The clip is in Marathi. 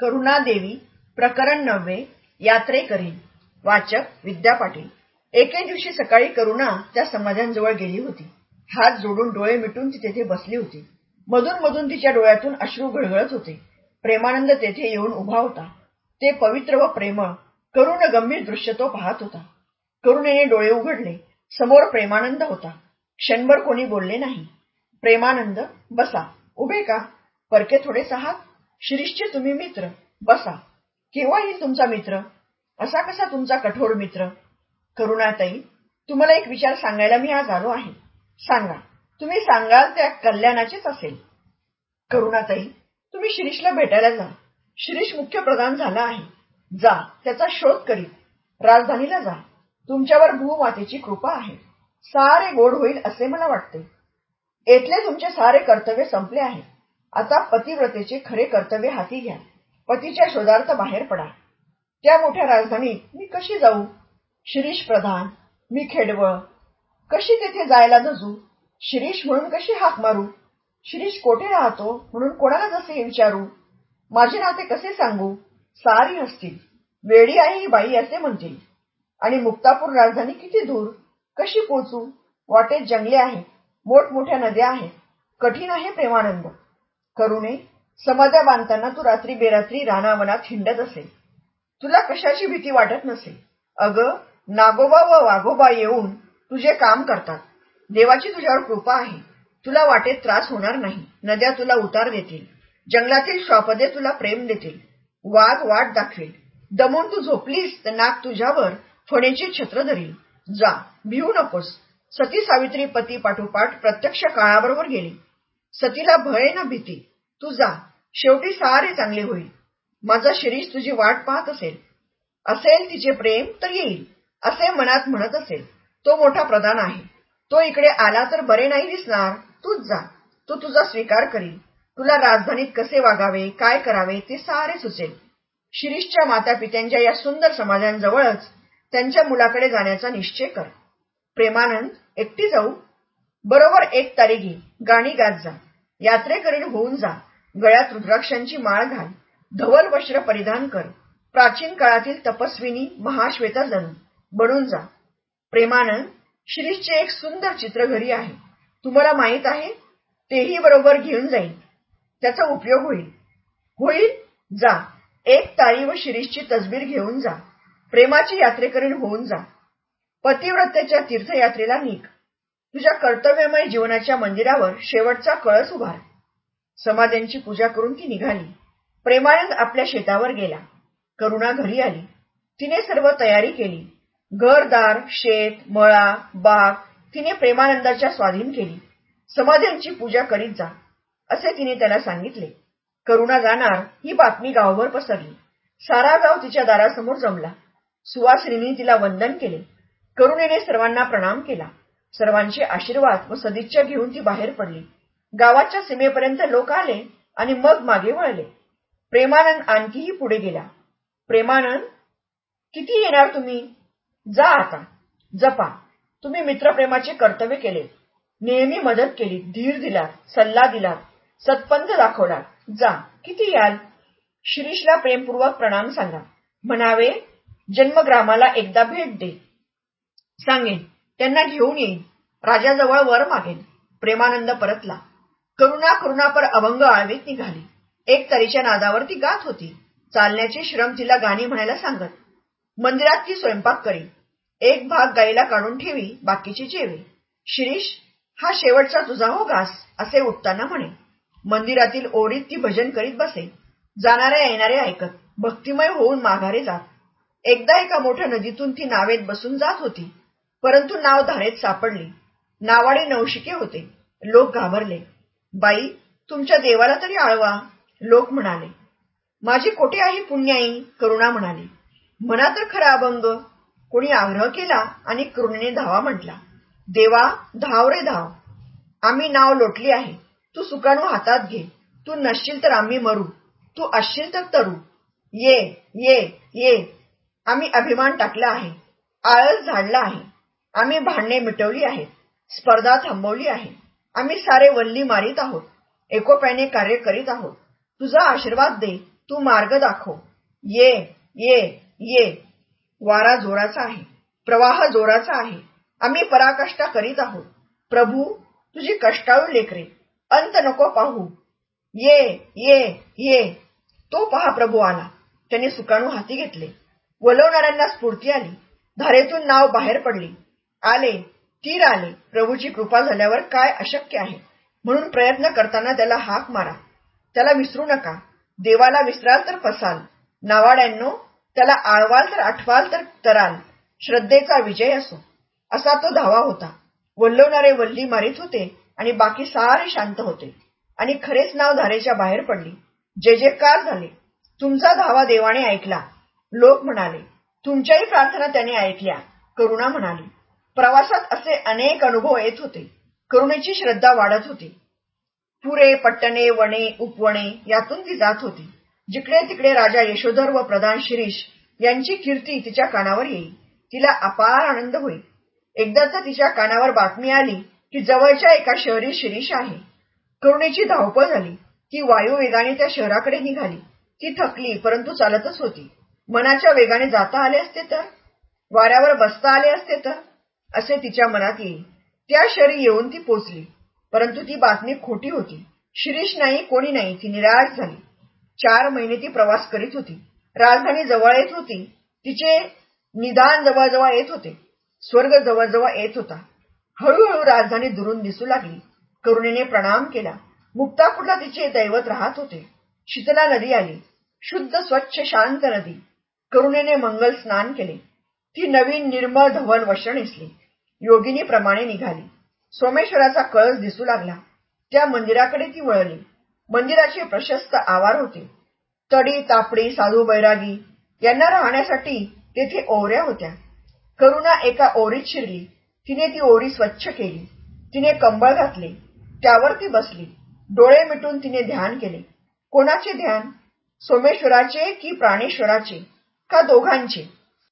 करुणा देवी प्रकरण नववे यात्रेकरी वाचक विद्या पाटील. एके दिवशी सकाळी करुणा त्या समाजांजवळ गेली होती. हात जोडून डोळे मिटून ती तेथे बसली होती. मधून मधून तिच्या डोळ्यातून अश्रू घळघळत होते. प्रेमानंद तेथे येऊन उभा होता. ते पवित्र व प्रेमळ करुण गंभीर दृश्य तो पाहत होता. करुणेने डोळे उघडले. समोर प्रेमानंद होता. क्षणभर कोणी बोलले नाही. प्रेमानंद बसा. उभे का? परके थोडेच आहात? शिरीषचे तुम्ही मित्र. बसा. केव्हा येईल तुमचा मित्र. असा कसा तुमचा कठोर मित्र? करुणाताई तुम्हाला एक विचार सांगायला मी आज आलो आहे. सांगा. तुम्ही सांगाल त्या कल्याणाचेच असेल. करुणाताई तुम्ही शिरीषला भेटायला जा. शिरीष मुख्य प्रधान झाला आहे. जा त्याचा शोध करीत. राजधानीला जा. तुमच्यावर भूमातेची कृपा आहे. सारे गोड होईल असे मला वाटते. येथले तुमचे सारे कर्तव्य संपले आहे. आता पतिव्रतेचे खरे कर्तव्य हाती घ्या. पतीच्या शोधार्थ बाहेर पडा. त्या मोठ्या राजधानीत मी कशी जाऊ? शिरीष प्रधान मी खेडवळ. कशी तेथे जायला धजू शिरीष म्हणून कशी हाक मारू? शिरीष कोठे राहतो म्हणून कोणाला जसे विचारू? माझे नाते कसे सांगू? सारी असतील. वेळी आहे ही बाई असे म्हणतील. आणि मुक्तापूर राजधानी किती दूर? कशी पोचू? वाटेत जंगले आहेत. मोठमोठ्या नद्या आहेत. कठीण आहे प्रेमानंद. करुणे समाध्या बांधताना तू रात्री बेरात्री रानावनात हिंडत असेल. तुला कशाची भीती वाटत नसेल? अगं नागोबा व वाघोबा येऊन तुझे काम करतात. देवाची तुझ्यावर कृपा आहे. तुला वाटेत त्रास होणार नाही. नद्या तुला उतार देतील. जंगलातील श्वापदे तुला प्रेम देतील. वाघ वाट दाखवेल. दमून तू झोपलीस तर नाग तुझ्यावर फणेची छत्र धरील. जा भिवू नकोस. सती सावित्री पती पाठोपाठ प्रत्यक्ष काळाबरोबर गेली. सतीला भय ना भीती. तू जा. शेवटी सारे चांगले होईल. माझा शिरीष तुझी वाट पाहत असेल. असेल तिचे प्रेम तर येईल. असे मनात म्हणत असेल. तो मोठा प्रधान आहे. तो इकडे आला तर बरे नाही दिसणार. तूच जा. तो तुझा स्वीकार करील. तुला राजधानीत कसे वागावे काय करावे ते सारे सुचेल. शिरीषच्या माता पित्यांच्या या सुंदर समाजांजवळच त्यांच्या मुलाकडे जाण्याचा निश्चय कर. प्रेमानंद एकटी जाऊ. बरोबर एक तारीखी गाणी गात जा. यात्रेकरीण होऊन जा. गळ्यात रुद्राक्षांची माळ घाल. धवल वस्त्र परिधान कर. प्राचीन काळातील तपस्विनी महाश्वेता जणू बनून जा. प्रेमानंद शिरीषचे एक सुंदर चित्र घरी आहे. तुम्हाला माहीत आहे? तेही बरोबर घेऊन जाईल. त्याचा उपयोग होईल. होईल? जा. एक ताळी व शिरीषची तसबीर घेऊन जा. प्रेमाची यात्रेकरीण होऊन जा. पतिव्रतेच्या तीर्थयात्रेला निघ. तुझ्या कर्तव्यमय जीवनाच्या मंदिरावर शेवटचा कळस उभार समाध्यांची पूजा करून ती निघाली. प्रेमानंद आपल्या शेतावर गेला. करुणा घरी आली. तिने सर्व तयारी केली. घरदार शेत मळा बाग तिने प्रेमानंदाच्या स्वाधीन केली. समाध्यांची पूजा करीत जा असे तिने त्याला सांगितले. करुणा जाणार ही बातमी गावभर पसरली. सारा गाव तिच्या दारासमोर जमला. सुवासिनीने तिला वंदन केले. करुणेने सर्वांना प्रणाम केला. सर्वांचे आशीर्वाद व सदिच्छा घेऊन ती बाहेर पडली. गावाच्या सीमेपर्यंत लोक आले आणि मग मागे वळले. प्रेमानंद आणखीही पुढे गेला. प्रेमानंद किती येणार तुम्ही? जा आता. जपा. तुम्ही मित्रप्रेमाचे कर्तव्य केले. नेहमी मदत केली. धीर दिला. सल्ला दिला. सत्पंथ दाखवला. जा. किती याल? शिरीषला प्रेमपूर्वक प्रणाम सांगा. म्हणावे जन्मग्रामाला एकदा भेट दे. सांगेन. त्यांना घेऊन येईन. राजाजवळ वर मागेन. प्रेमानंद परतला. करुणा करुणापर अभंग आळवीत निघाली. एक तरीच्या नादावर ती गात होती. चालण्याचे श्रम तिला गाणी म्हणायला सांगत. मंदिरात ती स्वयंपाक करी एक भाग गाईला काढून ठेवी बाकीचे जेवे. शिरीष हा शेवटचा तुझा हो घास असे उठताना म्हणे. मंदिरातील ओरीत ती भजन करीत बसे. जाणारे येणारे ऐकत. भक्तिमय होऊन माघारे जात. एकदा एका मोठ्या नदीतून ती नावेत बसून जात होती. परंतु नाव धारेत सापडली. नावाडे नवशिके होते. लोक घाबरले. बाई तुमच्या देवाला तरी आळवा लोक म्हणाले. माझी कोठे आहे पुण्याई? करुणा म्हणाली. म्हणा तर खरा अभंग. कोणी आग्रह केला आणि करुणेने धावा म्हटला. देवा धाव रे धाव. आम्ही नाव लोटली आहे. तू सुकाणू हातात घे. तू नसशील तर आम्ही मरू. तू असशील तर तरू. ये ये ये. आम्ही अभिमान टाकला आहे. आळस झाडला आहे. आम्ही भांडणे मिटवली आहेत स्पर्धा थांबवली आहे आम्ही सारे वल्ली मारीत आहोत एकोप्याने कार्य करीत आहोत. तुझा आशीर्वाद दे तू मार्ग दाखव. ये ये ये. वारा जोराचा आहे प्रवाह जोराचा आहे आम्ही पराकष्टा करीत आहोत. प्रभू तुझी कष्टाळू लेकरे अंत नको पाहू. ये ये ये. तो पहा प्रभू आला. त्याने सुकाणू हाती घेतले. वलवणाऱ्यांना स्फूर्ती आली. धारेतून नाव बाहेर पडली. आले तीर आले. प्रभूची कृपा झाल्यावर काय अशक्य आहे? म्हणून प्रयत्न करताना त्याला हाक मारा. त्याला विसरू नका. देवाला विसराल तर फसाल. नावाड्यांनो त्याला आळवाल तर आठवाल तर तराल. श्रद्धेचा विजय असो. असा तो धावा होता. वल्लवणारे वल्ली मारित होते आणि बाकी सारे शांत होते. आणि खरेच नाव धारेच्या बाहेर पडली. जे जे कार झाले. तुमचा धावा देवाने ऐकला. लोक म्हणाले तुमच्याही प्रार्थना त्याने ऐकल्या. करुणा म्हणाली प्रवासात असे अनेक अनुभव येत होते. करुणेची श्रद्धा वाढत होती. पुरे पट्टणे वणे उपवणे यातून ती जात होती. जिकडे तिकडे राजा यशोधर व प्रधान शिरीष यांची कीर्ती तिच्या कानावर येईल तिला अपार आनंद होईल. एकदा तर तिच्या कानावर बातमी आली की जवळच्या एका शहरी शिरीष आहे. करुणेची धावपळ झाली. ती वायू वेगाने त्या शहराकडे निघाली ती थकली परंतु चालतच होती. मनाच्या वेगाने जाता आले असते तर? वाऱ्यावर बसता आले असते तर? असे तिच्या मनात येई. त्या शरी येऊन ती पोचली. परंतु ती बातमी खोटी होती. शिरीष नाही कोणी नाही ती निराश झाली. चार महिने ती प्रवास करीत होती. राजधानी जवळ येत होती. तिचे निदान जवळजवळ येत होते. स्वर्ग जवळजवळ येत होता. हळूहळू राजधानी दुरून दिसू लागली. करुणेने प्रणाम केला. मुक्तापूरला तिचे दैवत राहत होते. शीतला नदी आली. शुद्ध स्वच्छ शांत नदी. करुणेने मंगल स्नान केले. ती नवीन निर्मळ धवल वस्त्र नेसली. योगिनीप्रमाणे निघाली. सोमेश्वराचा कळस दिसू लागला. त्या मंदिराकडे ती वळली. मंदिराचे प्रशस्त आवार होते. तडी तापडी साधू बैरागी यांना राहण्यासाठी तेथे ओवऱ्या होत्या. करुणा एका ओरीत शिरली. तिने ती ओरी स्वच्छ केली. तिने कंबळ घातले. त्यावर ती बसली. डोळे मिटून तिने ध्यान केले. कोणाचे ध्यान? सोमेश्वराचे की प्राणेश्वराचे? का दोघांचे?